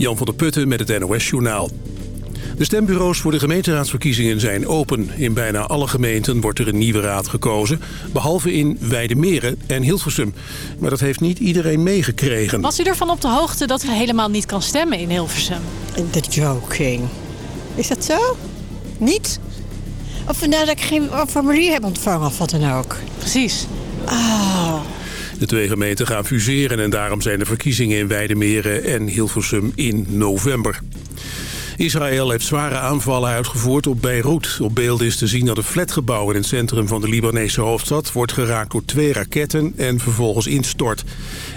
Jan van der Putten met het NOS Journaal. De stembureaus voor de gemeenteraadsverkiezingen zijn open. In bijna alle gemeenten wordt er een nieuwe raad gekozen. Behalve in Weidemeren en Hilversum. Maar dat heeft niet iedereen meegekregen. Was u ervan op de hoogte dat u helemaal niet kan stemmen in Hilversum? The joking. Is dat zo? Niet? Of nou dat ik geen formulier heb ontvangen of wat dan ook? Precies. Ah. De twee gemeenten gaan fuseren en daarom zijn de verkiezingen in Weidemeren en Hilversum in november. Israël heeft zware aanvallen uitgevoerd op Beirut. Op beelden is te zien dat een flatgebouw in het centrum van de Libanese hoofdstad... wordt geraakt door twee raketten en vervolgens instort.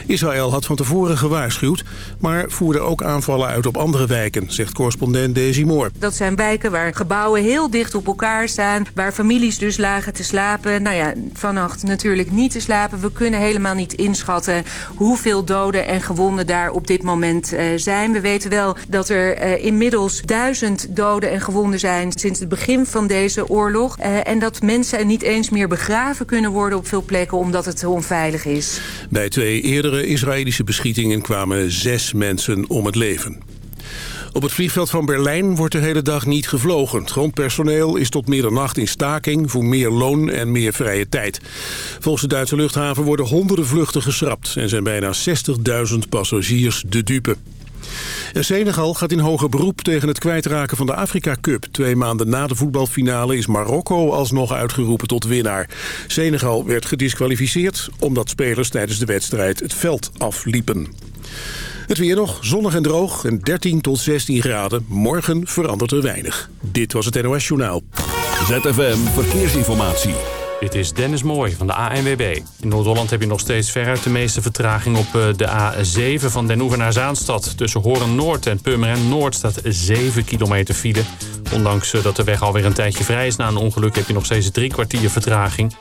Israël had van tevoren gewaarschuwd, maar voerde ook aanvallen uit op andere wijken, zegt correspondent Daisy Moore. Dat zijn wijken waar gebouwen heel dicht op elkaar staan, waar families dus lagen te slapen. Nou ja, vannacht natuurlijk niet te slapen. We kunnen helemaal niet inschatten hoeveel doden en gewonden daar op dit moment uh, zijn. We weten wel dat er uh, inmiddels duizend doden en gewonden zijn sinds het begin van deze oorlog. Uh, en dat mensen niet eens meer begraven kunnen worden op veel plekken omdat het onveilig is. Bij twee Israëlische beschietingen kwamen zes mensen om het leven. Op het vliegveld van Berlijn wordt de hele dag niet gevlogen. Het grondpersoneel is tot middernacht in staking voor meer loon en meer vrije tijd. Volgens de Duitse luchthaven worden honderden vluchten geschrapt... en zijn bijna 60.000 passagiers de dupe. En Senegal gaat in hoger beroep tegen het kwijtraken van de Afrika Cup. Twee maanden na de voetbalfinale is Marokko alsnog uitgeroepen tot winnaar. Senegal werd gedisqualificeerd omdat spelers tijdens de wedstrijd het veld afliepen. Het weer nog, zonnig en droog en 13 tot 16 graden. Morgen verandert er weinig. Dit was het NOS Journaal. ZFM Verkeersinformatie. Dit is Dennis Mooi van de ANWB. In Noord-Holland heb je nog steeds veruit de meeste vertraging op eh, de A7 van Den Oever naar Zaanstad. Tussen Horen Noord en Purmerend Noord staat 7 kilometer file. Ondanks eh, dat de weg alweer een tijdje vrij is na een ongeluk... heb je nog steeds drie kwartier vertraging.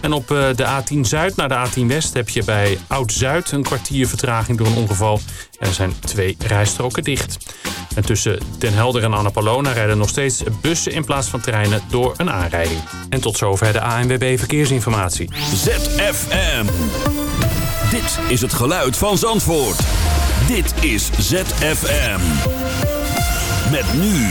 En op eh, de A10 Zuid naar de A10 West heb je bij Oud-Zuid... een kwartier vertraging door een ongeval. Er zijn twee rijstroken dicht. En tussen Den Helder en Annapolona rijden nog steeds bussen in plaats van treinen door een aanrijding. En tot zover de ANWB Verkeersinformatie. ZFM. Dit is het geluid van Zandvoort. Dit is ZFM. Met nu.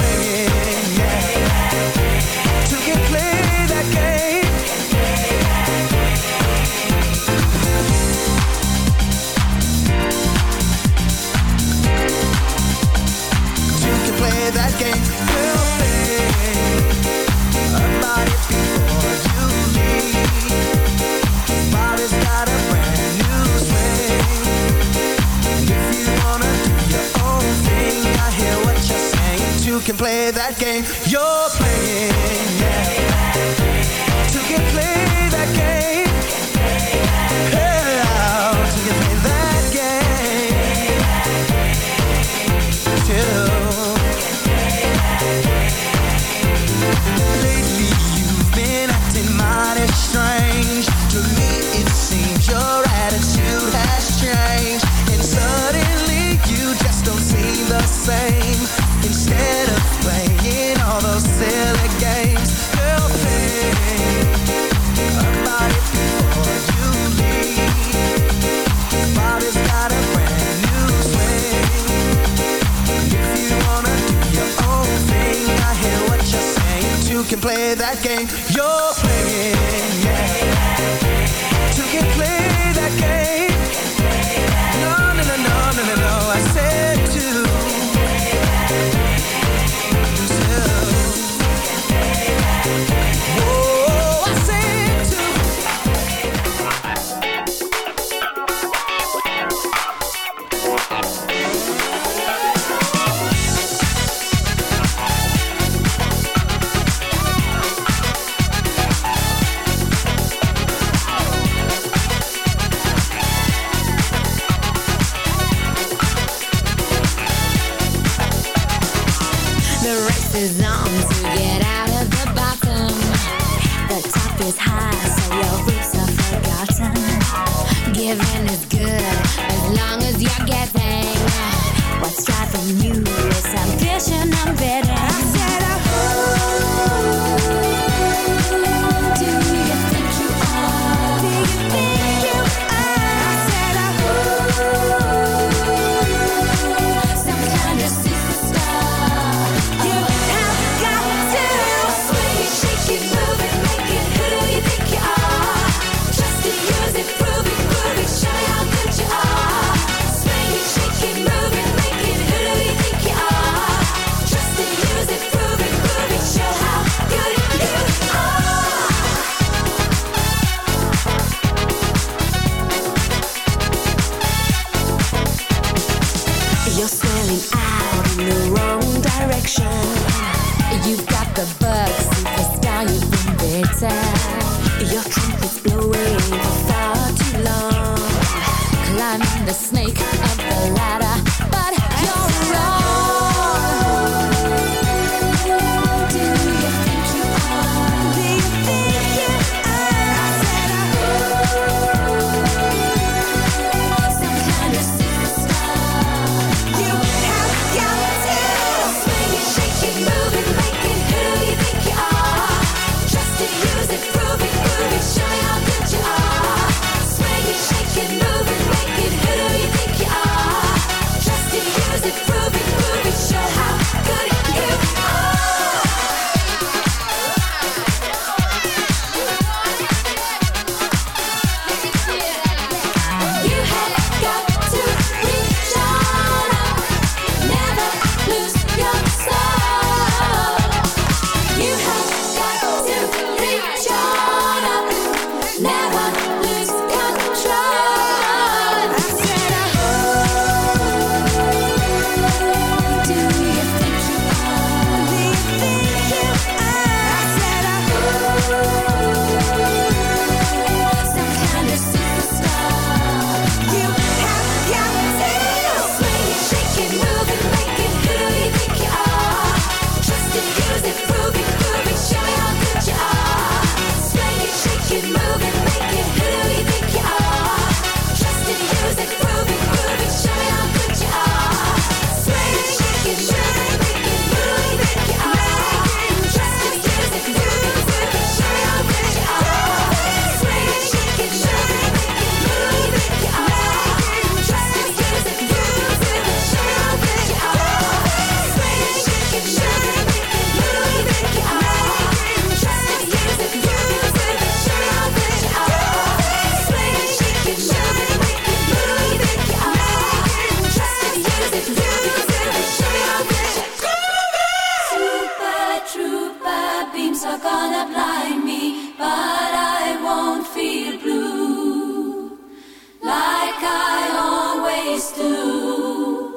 always.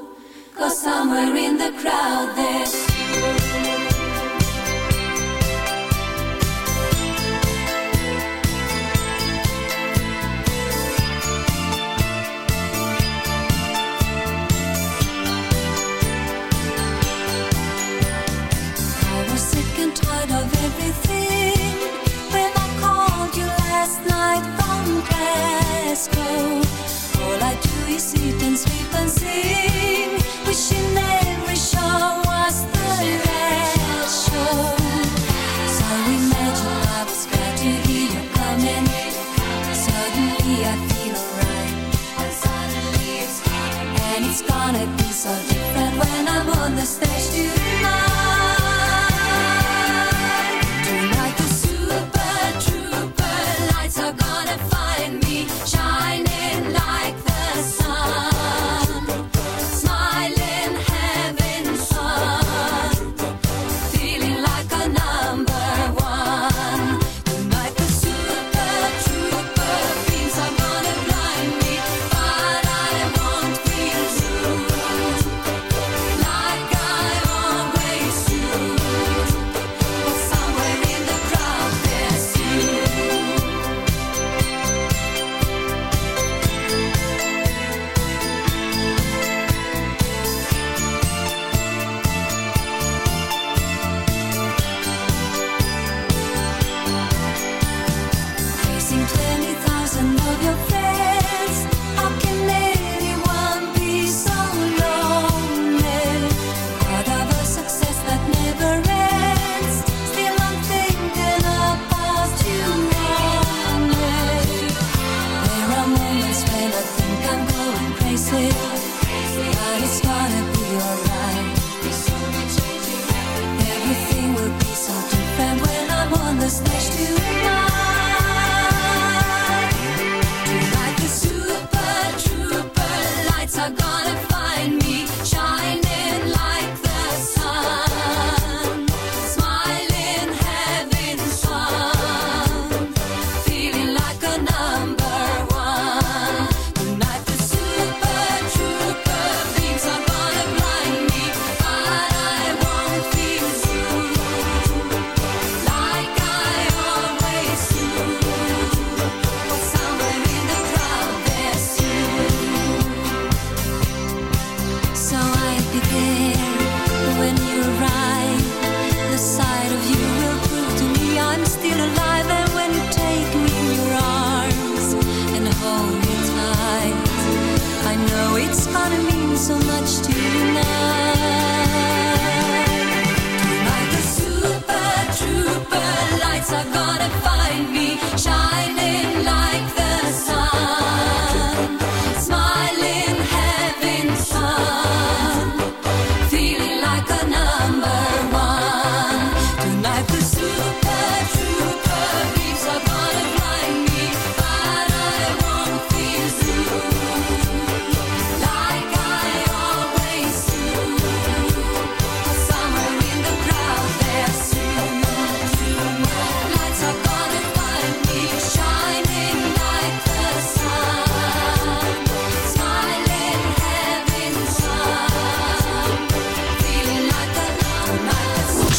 Cause somewhere in the crowd there's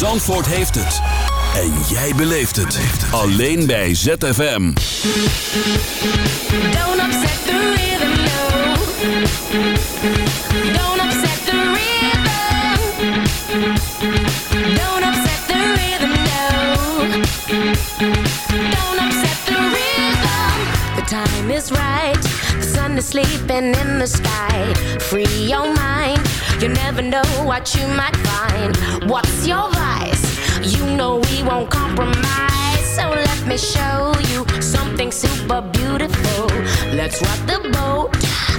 Zandvoort heeft het. En jij beleeft het. Alleen bij ZFM. Don't upset the rhythm, no. Don't upset the rhythm. Don't upset the rhythm, no. Don't upset the rhythm. The time is right. The sun is sleeping in the sky. Free your mind. You never know what you might find. What's your vice? You know we won't compromise. So let me show you something super beautiful. Let's rock the boat.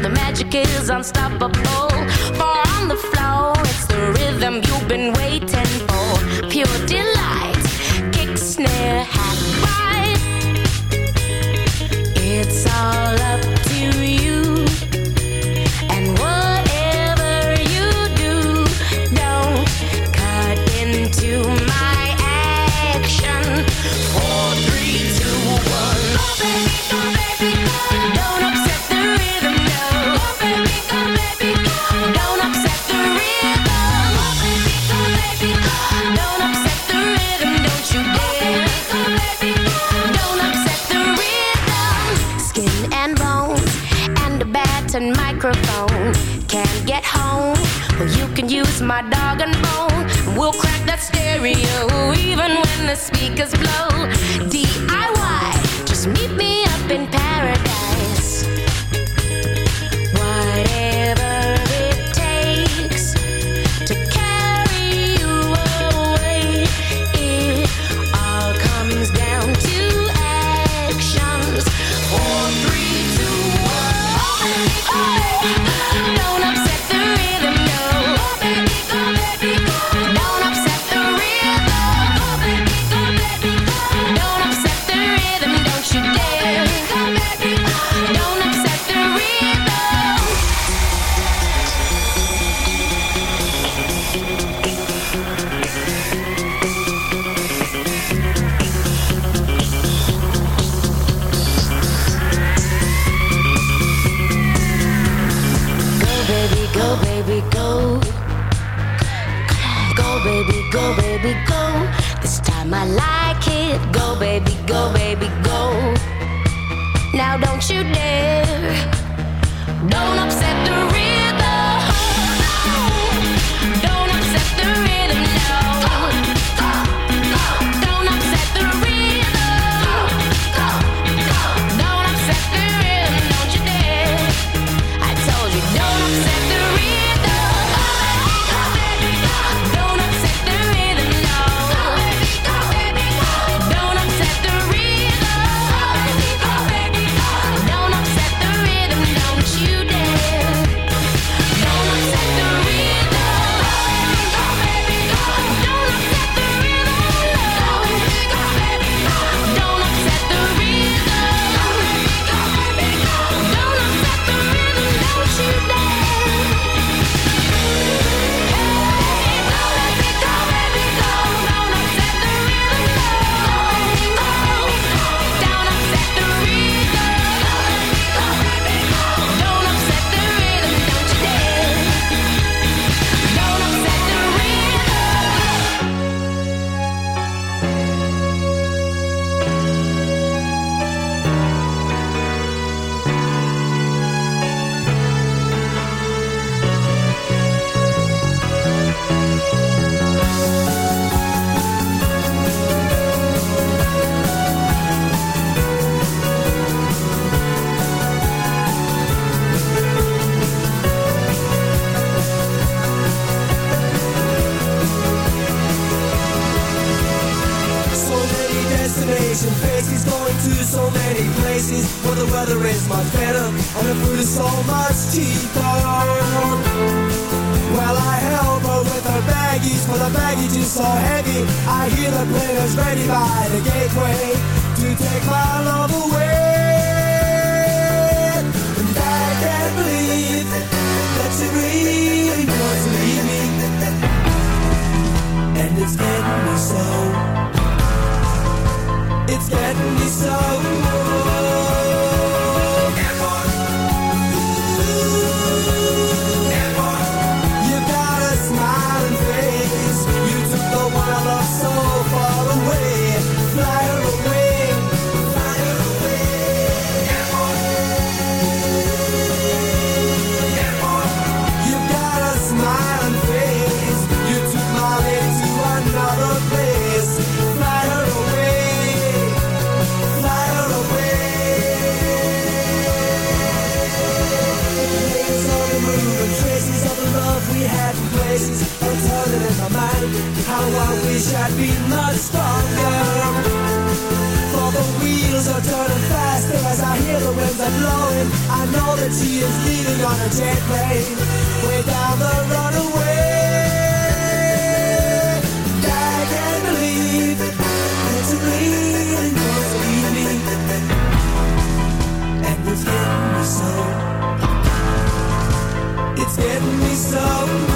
The magic is unstoppable. For on the floor, it's the rhythm you've been waiting for. Pure delight, kick, snare, happy stereo, even when the speakers blow. DIY, just meet me wish I'd been much stronger. For the wheels are turning faster as I hear the winds are blowing. I know that she is leaving on a jet plane Way down the runaway. I can't believe it, it's really gonna leave me. And it's getting me so. It's getting me so.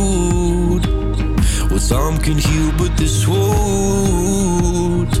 Some can heal, but this wound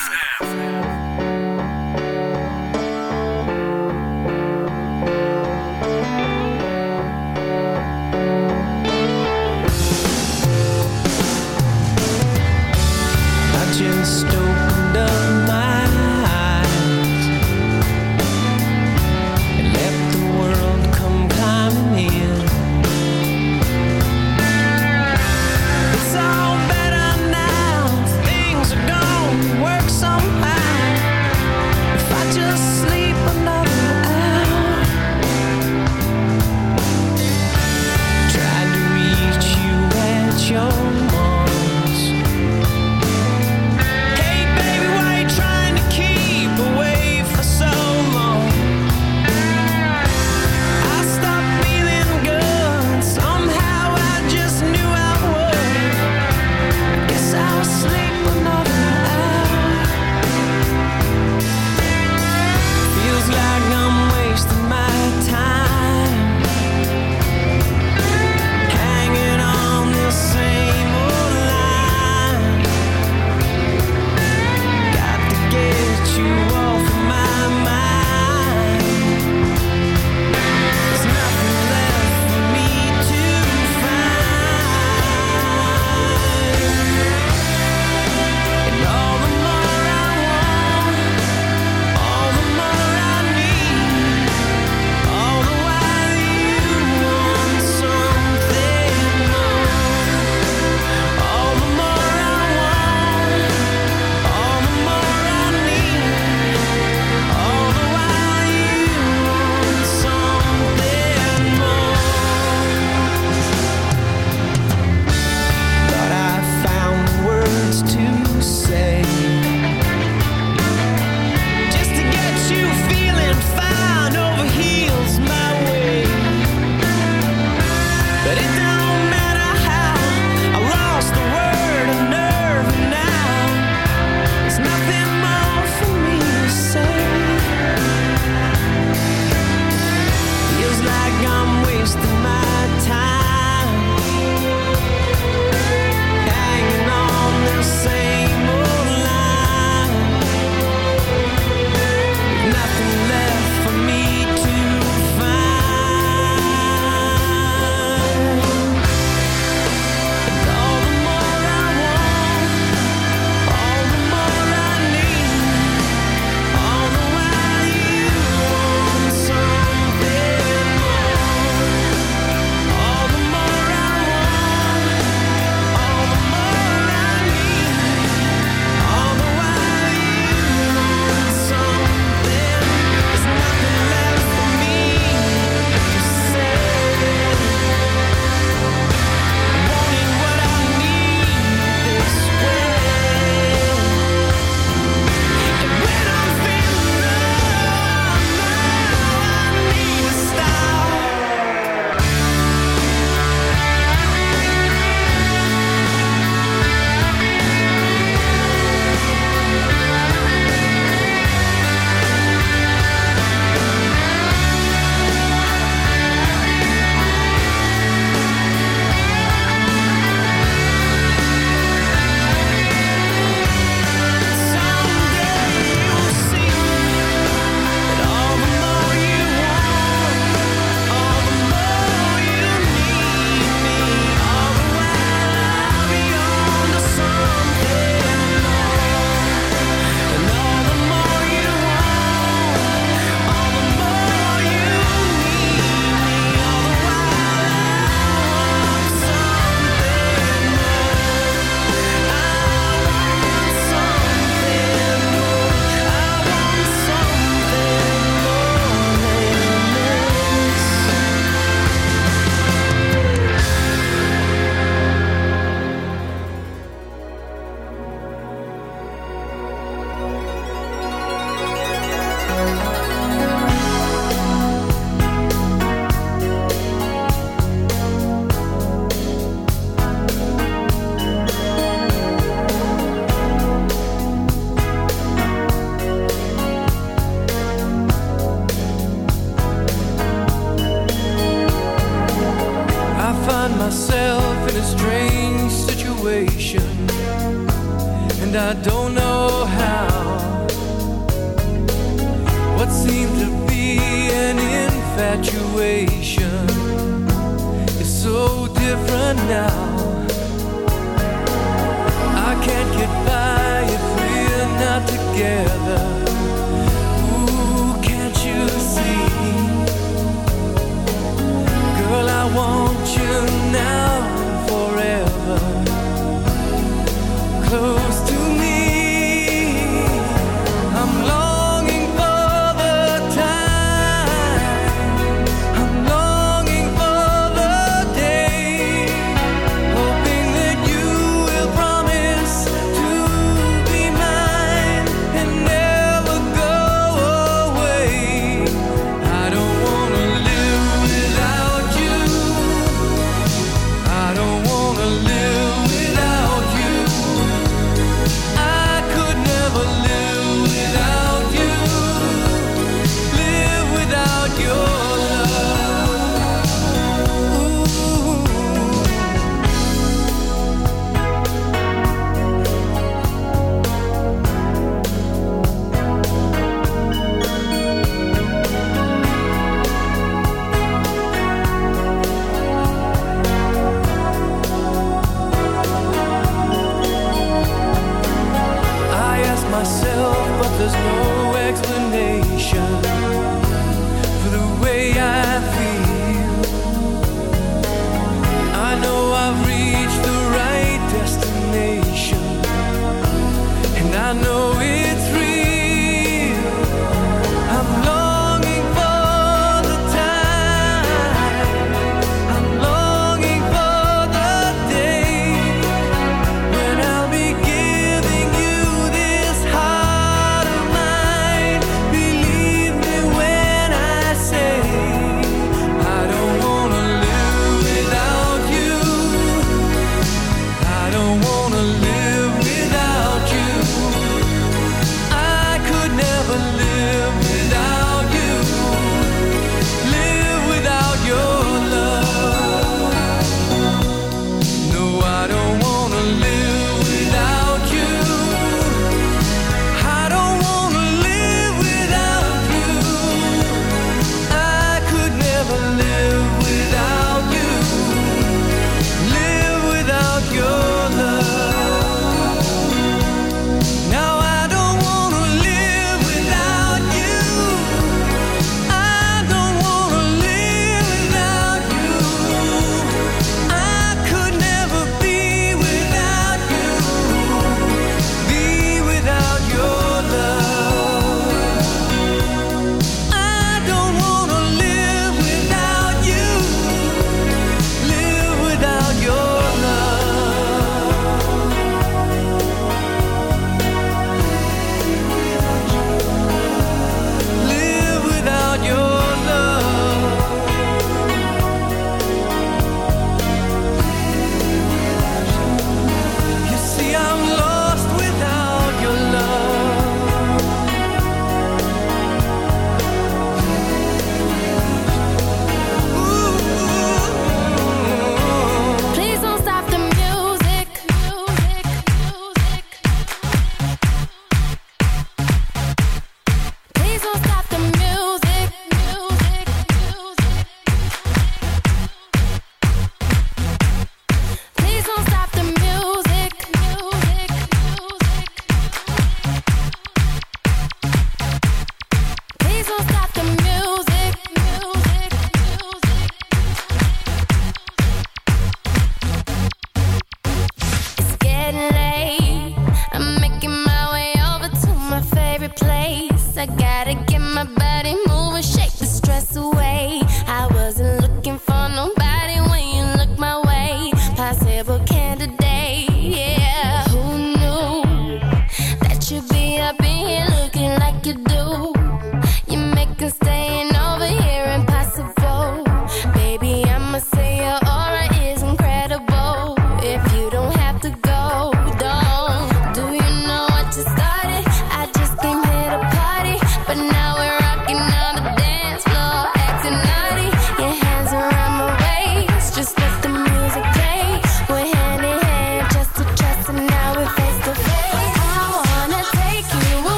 Together.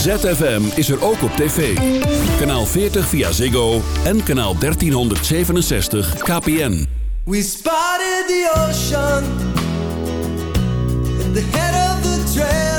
ZFM is er ook op tv. Kanaal 40 via Ziggo en kanaal 1367 KPN. We spotted the ocean at the head of the trail.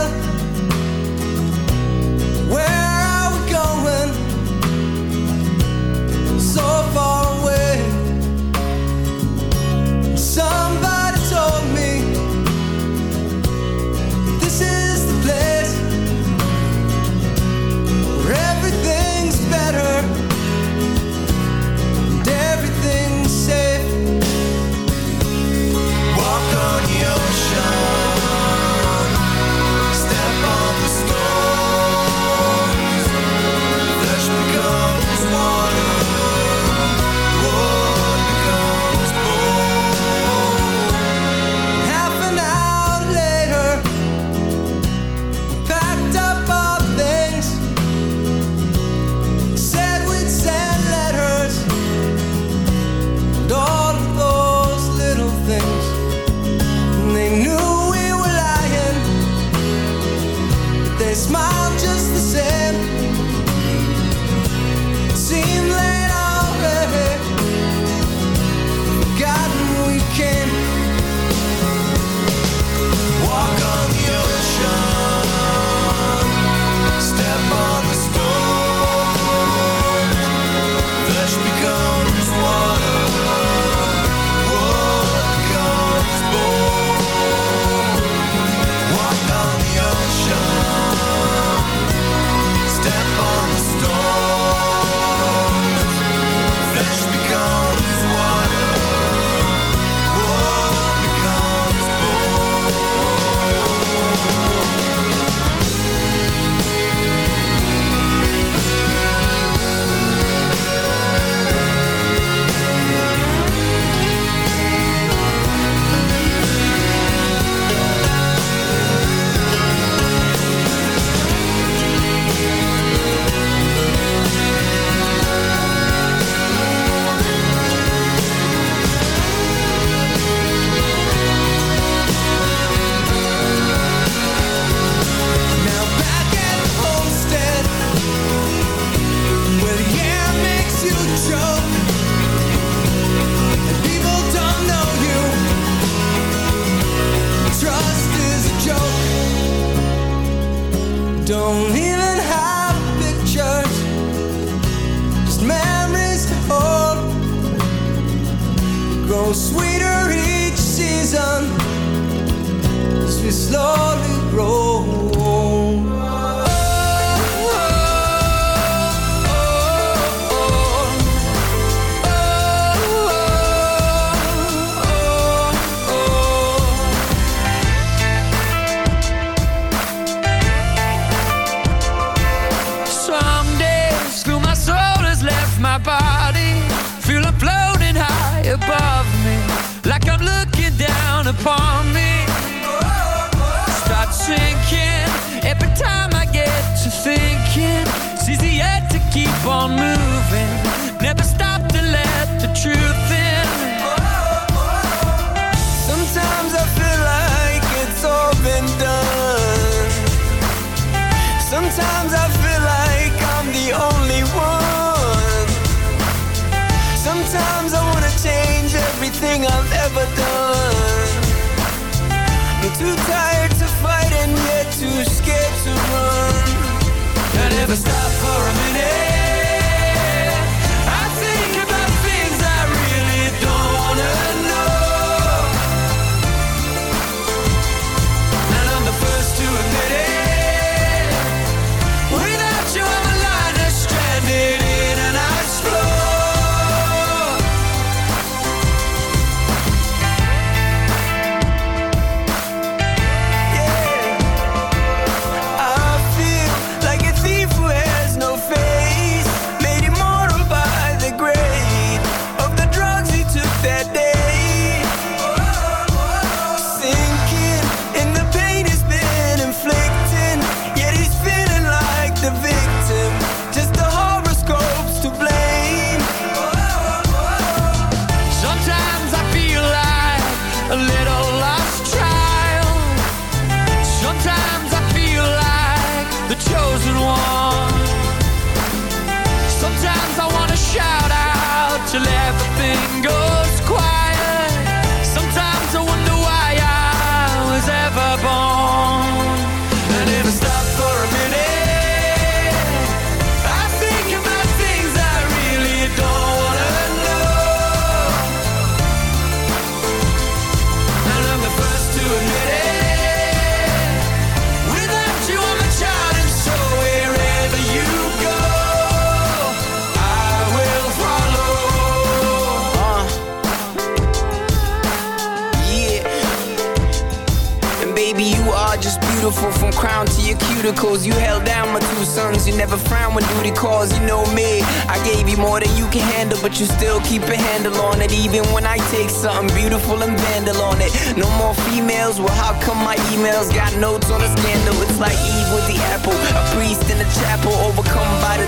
Cuticles. You held down my two sons. You never frown when duty calls. You know me. I gave you more than you can handle, but you still keep a handle on it. Even when I take something beautiful and vandal on it. No more females. Well, how come my emails got notes on a scandal? It's like Eve with the apple. A priest in a chapel, overcome by the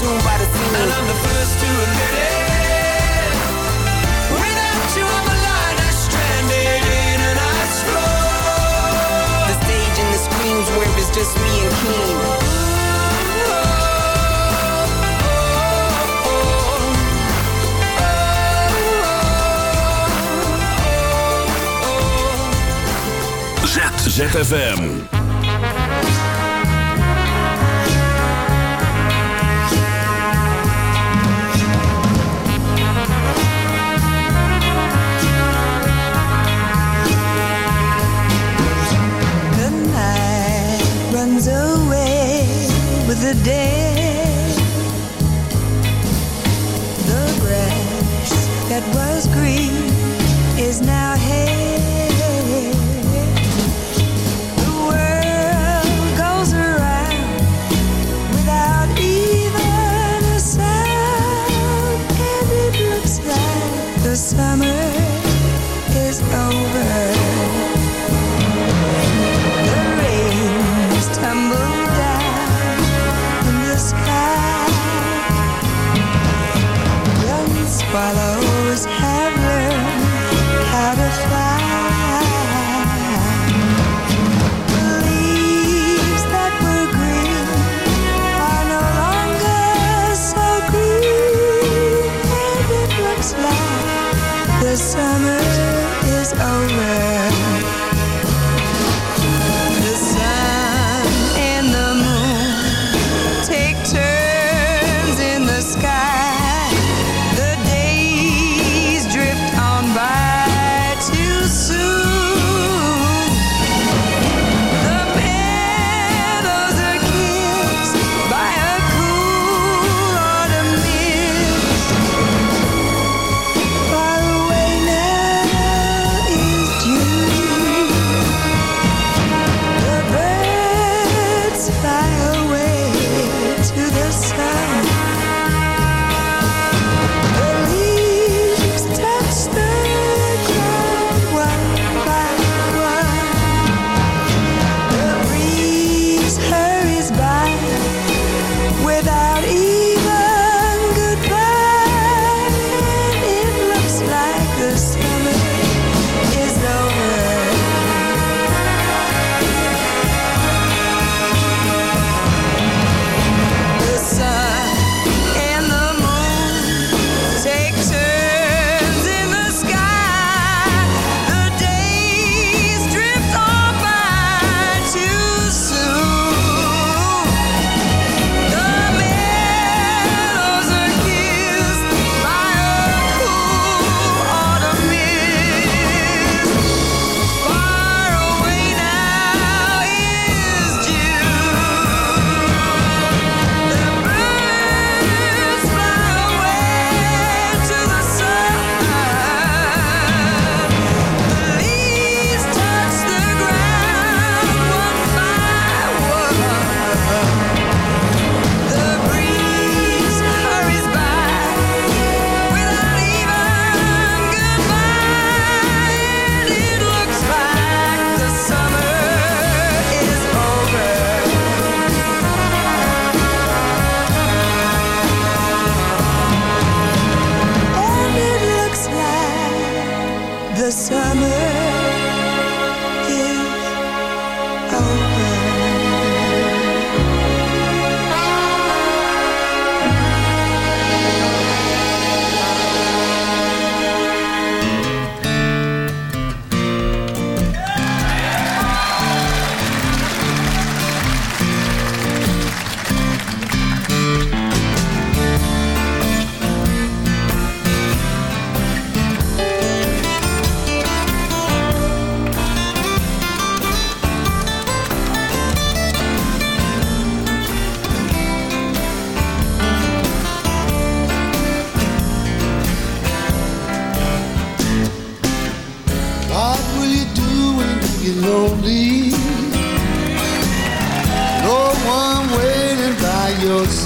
Consumed by the scene. And I'm the first to admit it. Without you, I'm a liner stranded in an ice floor. The stage and the screams where it's just me and King. ZFM. With the day. The grass that was green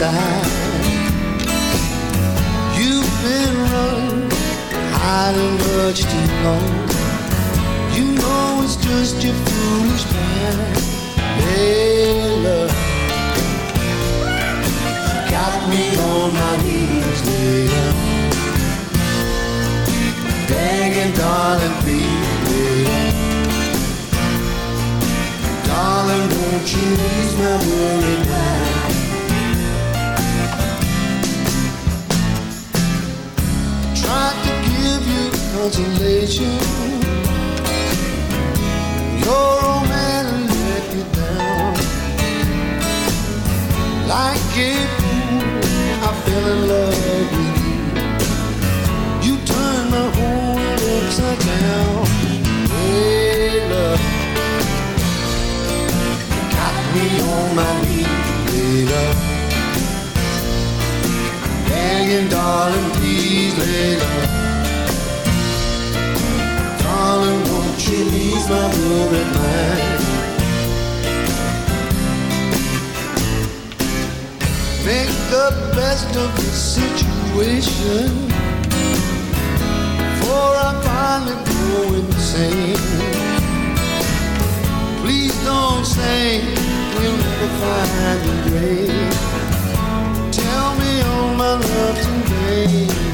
side. You've been running, hiding much too long. You know it's just your foolish plan. Hey, love, got me on my knees, later. Begging, darling, please, later. Darling, won't you ease my worried mind? Give you consolation. Your old man let you down. Like fool, I fell in love with you. You turned my whole world upside down. Hey, love, got me on my knees, hey, love. Begging, darling, please, lay love. You ease my worried mind? Make the best of the situation. For I finally go insane. Please don't say we'll never find a grave. Tell me all my love today.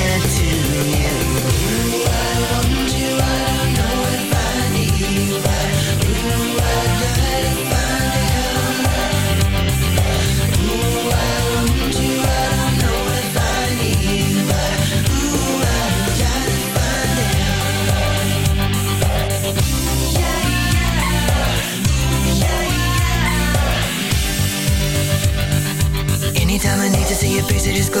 just close